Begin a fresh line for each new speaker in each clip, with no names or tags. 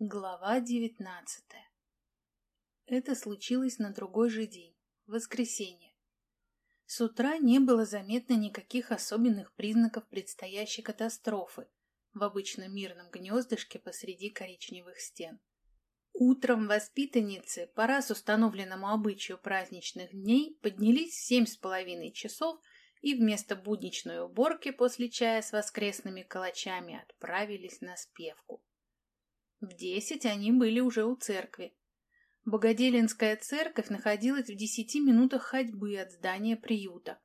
Глава девятнадцатая Это случилось на другой же день, воскресенье. С утра не было заметно никаких особенных признаков предстоящей катастрофы в обычно мирном гнездышке посреди коричневых стен. Утром воспитанницы, по раз установленному обычаю праздничных дней, поднялись в семь с половиной часов и вместо будничной уборки после чая с воскресными калачами отправились на спевку. В десять они были уже у церкви. Богоделинская церковь находилась в десяти минутах ходьбы от здания приюта.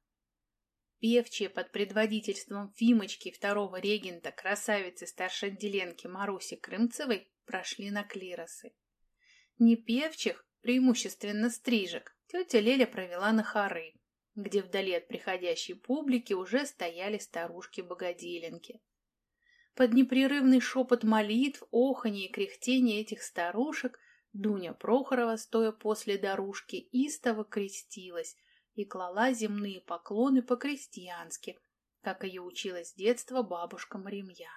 Певчие под предводительством Фимочки второго регента красавицы старшей отделенки Маруси Крымцевой прошли на клиросы. Не певчих, преимущественно стрижек, тетя Леля провела на хоры, где вдали от приходящей публики уже стояли старушки-богоделенки. Под непрерывный шепот молитв, оханье и кряхтение этих старушек Дуня Прохорова, стоя после дорожки, истово крестилась и клала земные поклоны по-крестьянски, как ее учила с детства бабушка Маримьяна.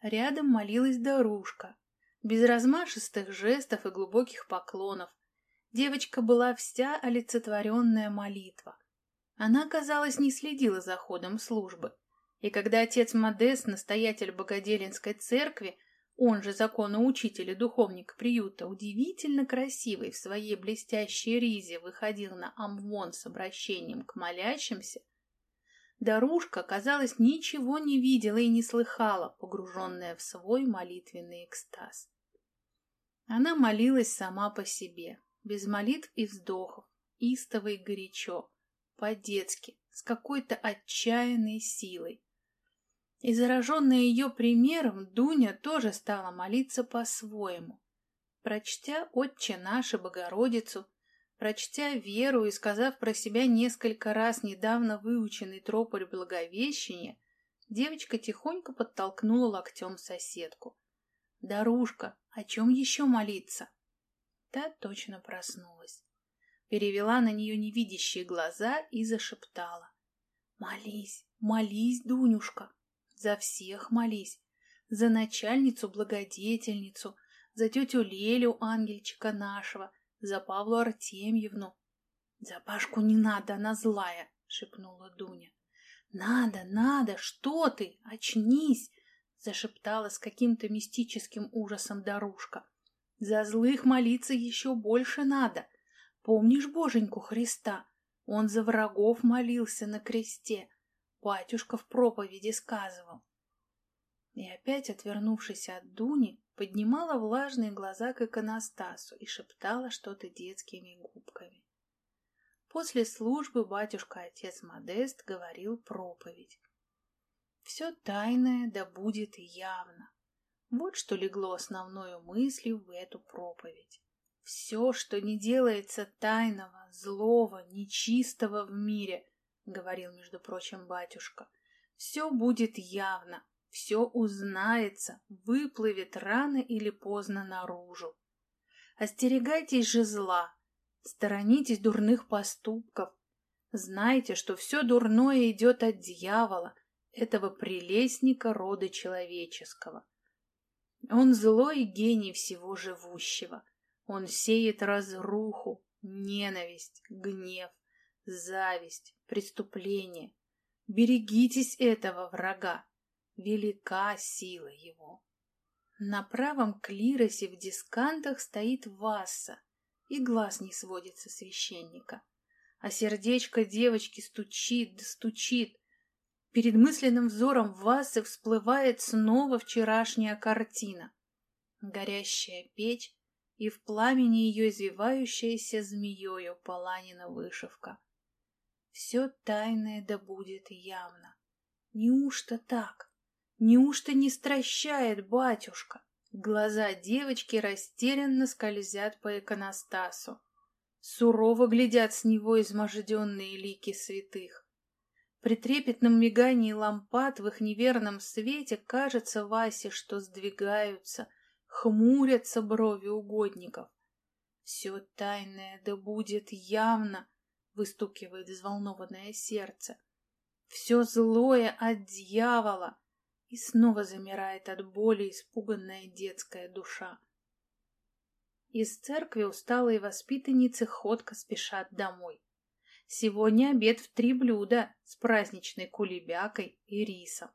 Рядом молилась дорожка, без размашистых жестов и глубоких поклонов. Девочка была вся олицетворенная молитва. Она, казалось, не следила за ходом службы, и когда отец Модест, настоятель Богоделинской церкви, он же законоучитель и духовник приюта, удивительно красивый в своей блестящей ризе выходил на амвон с обращением к молящимся, Дарушка, казалось, ничего не видела и не слыхала, погруженная в свой молитвенный экстаз. Она молилась сама по себе, без молитв и вздохов, истово и горячо, по-детски, с какой-то отчаянной силой. И зараженная ее примером, Дуня тоже стала молиться по-своему. Прочтя «Отче наш» и «Богородицу», прочтя веру и сказав про себя несколько раз недавно выученный трополь Благовещения, девочка тихонько подтолкнула локтем соседку. «Дарушка, о чем еще молиться?» Та точно проснулась. Перевела на нее невидящие глаза и зашептала. «Молись, молись, Дунюшка!» За всех молись. За начальницу-благодетельницу, за тетю Лелю, ангельчика нашего, за Павлу Артемьевну. За Пашку не надо, она злая, шепнула Дуня. Надо, надо, что ты? Очнись, зашептала с каким-то мистическим ужасом Дарушка. За злых молиться еще больше надо. Помнишь Боженьку Христа? Он за врагов молился на кресте, батюшка в проповеди сказывал. И опять, отвернувшись от Дуни, поднимала влажные глаза к иконостасу и шептала что-то детскими губками. После службы батюшка-отец Модест говорил проповедь. Все тайное да будет явно. Вот что легло основной мыслью в эту проповедь. Все, что не делается тайного, злого, нечистого в мире, — говорил, между прочим, батюшка. «Все будет явно, все узнается, выплывет рано или поздно наружу. Остерегайтесь же зла, сторонитесь дурных поступков. Знайте, что все дурное идет от дьявола, этого прелестника рода человеческого. Он злой гений всего живущего. Он сеет разруху, ненависть, гнев, зависть, преступление. Берегитесь этого врага. Велика сила его. На правом клиросе в дискантах стоит Васса, и глаз не сводится священника. А сердечко девочки стучит да стучит. Перед мысленным взором Вассы всплывает снова вчерашняя картина. Горящая печь и в пламени ее извивающаяся змеёю Паланина вышивка. Все тайное да будет явно. Неужто так? Неужто не стращает батюшка? Глаза девочки растерянно скользят по иконостасу. Сурово глядят с него изможденные лики святых. При трепетном мигании лампад в их неверном свете кажется Васе, что сдвигаются, хмурятся брови угодников. Все тайное да будет явно, выстукивает взволнованное сердце. Все злое от дьявола. и снова замирает от боли испуганная детская душа. Из церкви усталые воспитанницы ходко спешат домой. Сегодня обед в три блюда с праздничной кулебякой и рисом.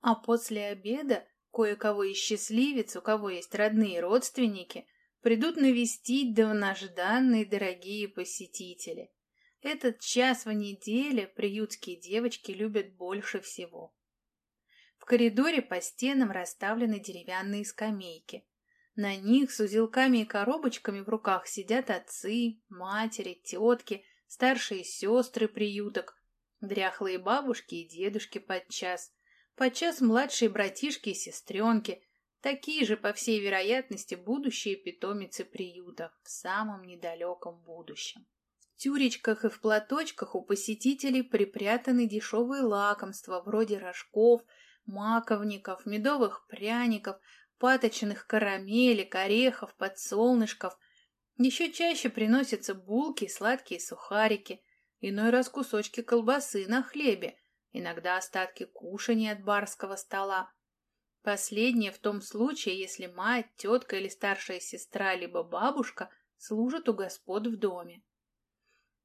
А после обеда кое-кого из счастливец, у кого есть родные родственники, придут навестить давножданные дорогие посетители. Этот час в неделе приютские девочки любят больше всего. В коридоре по стенам расставлены деревянные скамейки. На них с узелками и коробочками в руках сидят отцы, матери, тетки, старшие сестры приюток, дряхлые бабушки и дедушки подчас, подчас младшие братишки и сестренки, такие же, по всей вероятности, будущие питомицы приюта в самом недалеком будущем. Тюречках и в платочках у посетителей припрятаны дешевые лакомства вроде рожков, маковников, медовых пряников, паточных карамелек, орехов, подсолнышков. Еще чаще приносятся булки и сладкие сухарики, иной раз кусочки колбасы на хлебе, иногда остатки кушаний от барского стола. Последнее в том случае, если мать, тетка или старшая сестра, либо бабушка служат у господ в доме.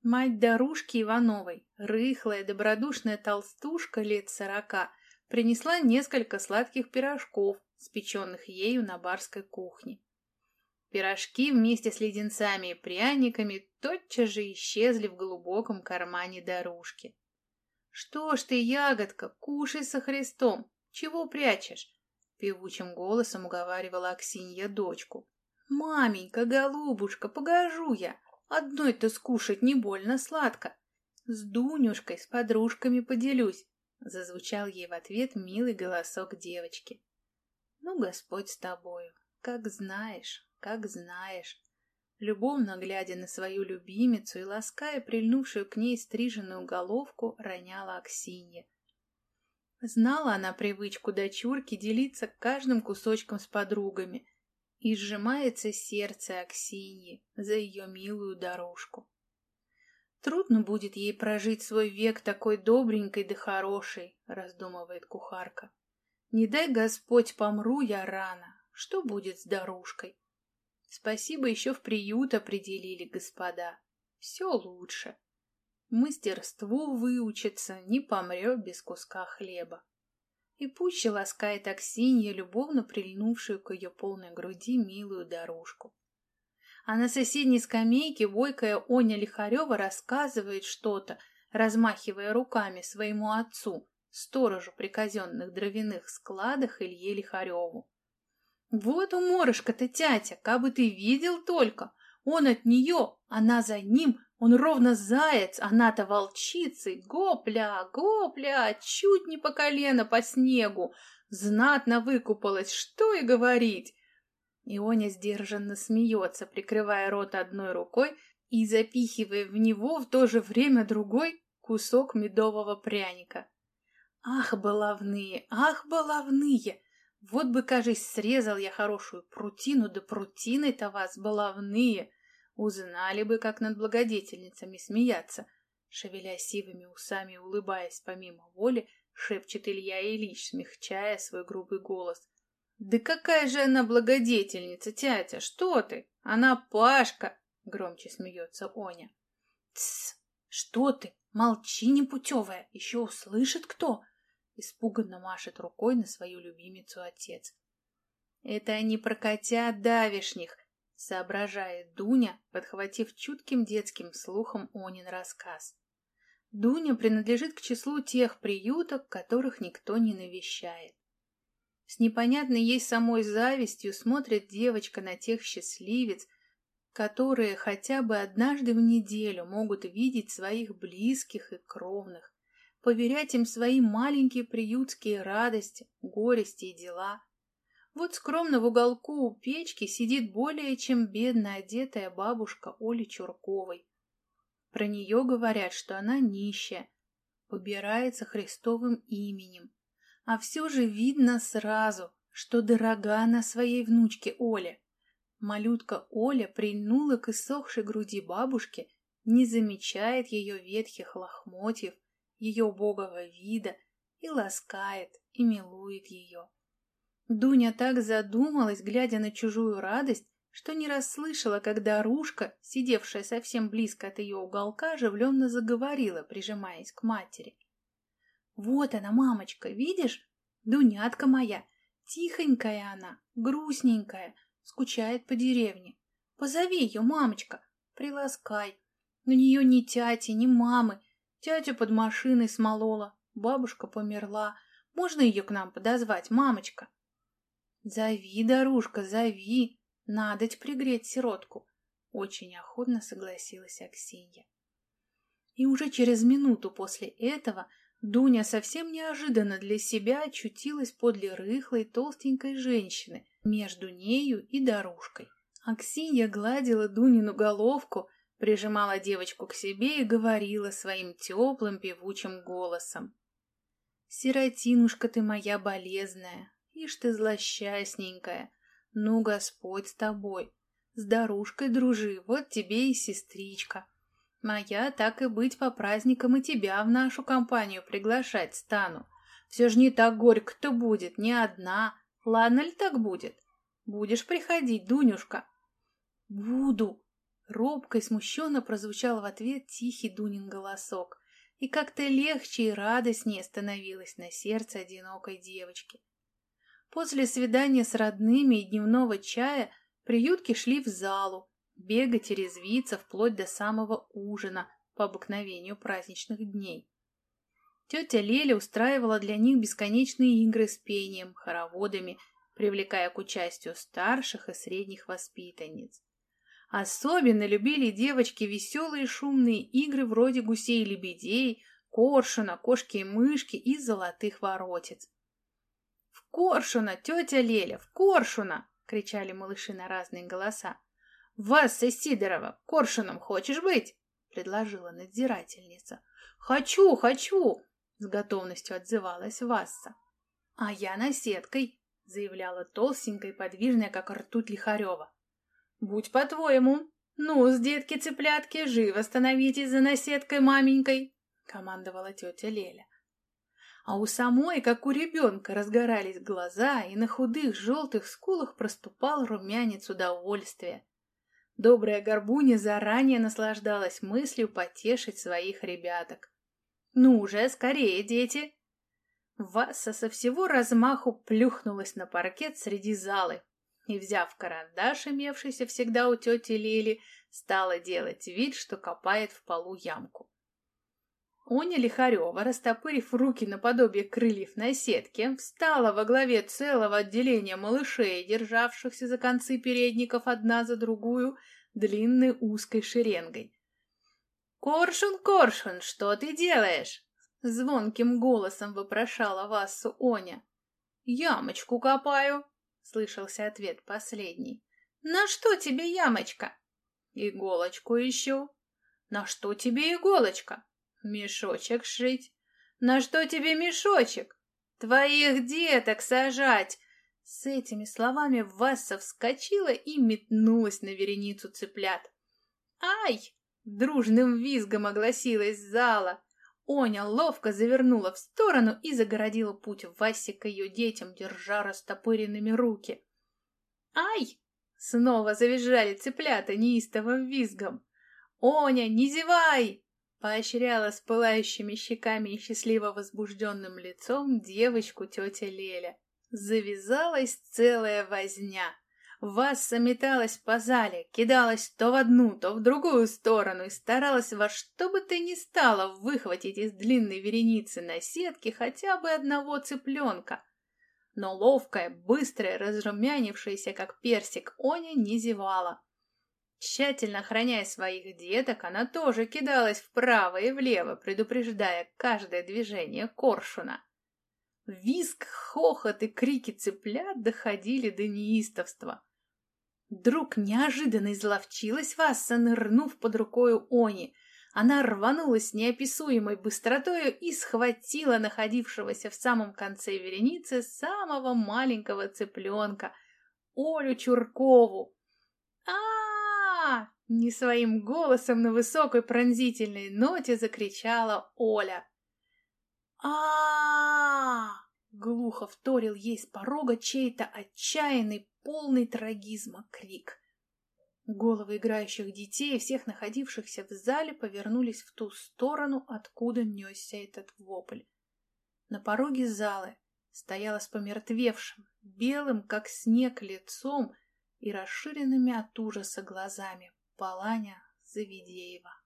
Мать Дарушки Ивановой, рыхлая, добродушная толстушка лет сорока, принесла несколько сладких пирожков, спеченных ею на барской кухне. Пирожки вместе с леденцами и пряниками тотчас же исчезли в глубоком кармане дорожки. «Что ж ты, ягодка, кушай со Христом! Чего прячешь?» Певучим голосом уговаривала Аксинья дочку. «Маменька, голубушка, погожу я! Одной-то скушать не больно сладко. С Дунюшкой, с подружками поделюсь!» Зазвучал ей в ответ милый голосок девочки. Ну, Господь с тобою, как знаешь, как знаешь. Любовно глядя на свою любимицу и лаская прильнувшую к ней стриженную головку, роняла Аксинья. Знала она привычку дочурки делиться каждым кусочком с подругами, и сжимается сердце Аксиньи за ее милую дорожку. Трудно будет ей прожить свой век такой добренькой да хорошей, раздумывает кухарка. Не дай Господь, помру я рано. Что будет с дорожкой? Спасибо, еще в приют определили господа. Все лучше. Мастерству выучится, не помрет без куска хлеба. И пуще ласкает Аксинья, любовно прильнувшую к ее полной груди милую дорожку. А на соседней скамейке бойкая Оня Лихарева рассказывает что-то, размахивая руками своему отцу, сторожу при казенных дровяных складах Илье Лихареву. «Вот уморышка-то, тятя, кабы ты видел только! Он от нее, она за ним, он ровно заяц, она-то волчицей, гопля, гопля, чуть не по колено по снегу, знатно выкупалась, что и говорить!» Ионя сдержанно смеется, прикрывая рот одной рукой и запихивая в него в то же время другой кусок медового пряника. Ах, баловные, ах, баловные! Вот бы, кажись, срезал я хорошую прутину, да прутиной-то вас, баловные! Узнали бы, как над благодетельницами смеяться. Шевеля сивыми усами, улыбаясь помимо воли, шепчет Илья Ильич, смягчая свой грубый голос. «Да какая же она благодетельница, тятя, что ты? Она Пашка!» — громче смеется Оня. «Тсс! Что ты? Молчи, непутевая! Еще услышит кто!» Испуганно машет рукой на свою любимицу отец. «Это они про котят давишних!» — соображает Дуня, подхватив чутким детским слухом Онин рассказ. Дуня принадлежит к числу тех приюток, которых никто не навещает. С непонятной ей самой завистью смотрит девочка на тех счастливец, которые хотя бы однажды в неделю могут видеть своих близких и кровных, поверять им свои маленькие приютские радости, горести и дела. Вот скромно в уголку у печки сидит более чем бедно одетая бабушка Оли Чурковой. Про нее говорят, что она нищая, побирается Христовым именем. А все же видно сразу, что дорога она своей внучке Оле. Малютка Оля прильнула к иссохшей груди бабушки, не замечает ее ветхих лохмотьев, ее убогого вида и ласкает, и милует ее. Дуня так задумалась, глядя на чужую радость, что не расслышала, когда Рушка, сидевшая совсем близко от ее уголка, оживленно заговорила, прижимаясь к матери. «Вот она, мамочка, видишь? Дунятка моя, тихонькая она, грустненькая, скучает по деревне. Позови ее, мамочка, приласкай. У нее ни тяти, ни мамы. Тятю под машиной смолола, бабушка померла. Можно ее к нам подозвать, мамочка?» «Зови, Дарушка, зови!» Надоть пригреть сиротку. Очень охотно согласилась Аксинья. И уже через минуту после этого Дуня совсем неожиданно для себя очутилась подле рыхлой толстенькой женщины между нею и дорожкой. Аксинья гладила Дунину головку, прижимала девочку к себе и говорила своим теплым певучим голосом. «Сиротинушка ты моя болезная, ишь ты злосчастненькая, ну, Господь с тобой. С Дарушкой дружи, вот тебе и сестричка. Моя, так и быть, по праздникам и тебя в нашу компанию приглашать стану. Все же не так горько-то будет, не одна. Ладно ли так будет? Будешь приходить, Дунюшка? Буду. Робко и смущенно прозвучал в ответ тихий Дунин голосок. И как-то легче и радостнее становилось на сердце одинокой девочки. После свидания с родными и дневного чая приютки шли в залу, бегать и резвиться вплоть до самого ужина по обыкновению праздничных дней. Тетя Леля устраивала для них бесконечные игры с пением, хороводами, привлекая к участию старших и средних воспитанниц. Особенно любили девочки веселые шумные игры вроде гусей и лебедей, коршуна, кошки и мышки и золотых воротец. «Коршуна, тетя Леля, в Коршуна!» — кричали малыши на разные голоса. «Васса Сидорова, Коршуном хочешь быть?» — предложила надзирательница. «Хочу, хочу!» — с готовностью отзывалась Васса. «А я наседкой!» — заявляла толстенькая и подвижная, как ртуть Лихарева. «Будь по-твоему! Ну, с детки-цыплятки, живо становитесь за наседкой маменькой!» — командовала тетя Леля а у самой, как у ребенка, разгорались глаза, и на худых желтых скулах проступал румянец удовольствия. Добрая горбуня заранее наслаждалась мыслью потешить своих ребяток. «Ну уже, скорее, дети!» Васса со всего размаху плюхнулась на паркет среди залы и, взяв карандаш, имевшийся всегда у тети Лили, стала делать вид, что копает в полу ямку. Оня Лихарева, растопырив руки наподобие крыльев на сетке, встала во главе целого отделения малышей, державшихся за концы передников одна за другую длинной узкой шеренгой. «Коршун, Коршун, что ты делаешь?» Звонким голосом вопрошала Вассу Оня. «Ямочку копаю», — слышался ответ последний. «На что тебе ямочка?» «Иголочку ищу». «На что тебе иголочка?» Мешочек шить? На что тебе мешочек? Твоих деток сажать!» С этими словами Васса вскочила и метнулась на вереницу цыплят. «Ай!» — дружным визгом огласилась зала. Оня ловко завернула в сторону и загородила путь Васе к ее детям, держа растопыренными руки. «Ай!» — снова завизжали цыплята неистовым визгом. «Оня, не зевай!» Поощряла с пылающими щеками и счастливо возбужденным лицом девочку тетя Леля. Завязалась целая возня. Васса металась по зале, кидалась то в одну, то в другую сторону и старалась во что бы то ни стало выхватить из длинной вереницы на сетке хотя бы одного цыпленка. Но ловкая, быстрая, разрумянившаяся, как персик, Оня не зевала. Тщательно охраняя своих деток, она тоже кидалась вправо и влево, предупреждая каждое движение коршуна. Виск, хохот и крики цыплят доходили до неистовства. Вдруг неожиданно изловчилась Васса, нырнув под рукою Они. Она рванулась неописуемой быстротою и схватила находившегося в самом конце вереницы самого маленького цыпленка, Олю Чуркову. А не своим голосом на высокой пронзительной ноте закричала Оля. а, глухо вторил ей с порога чей-то отчаянный, полный трагизма крик. Головы играющих детей и всех находившихся в зале повернулись в ту сторону, откуда несся этот вопль. На пороге залы стояла с помертвевшим, белым, как снег, лицом и расширенными от ужаса глазами Паланя Завидеева.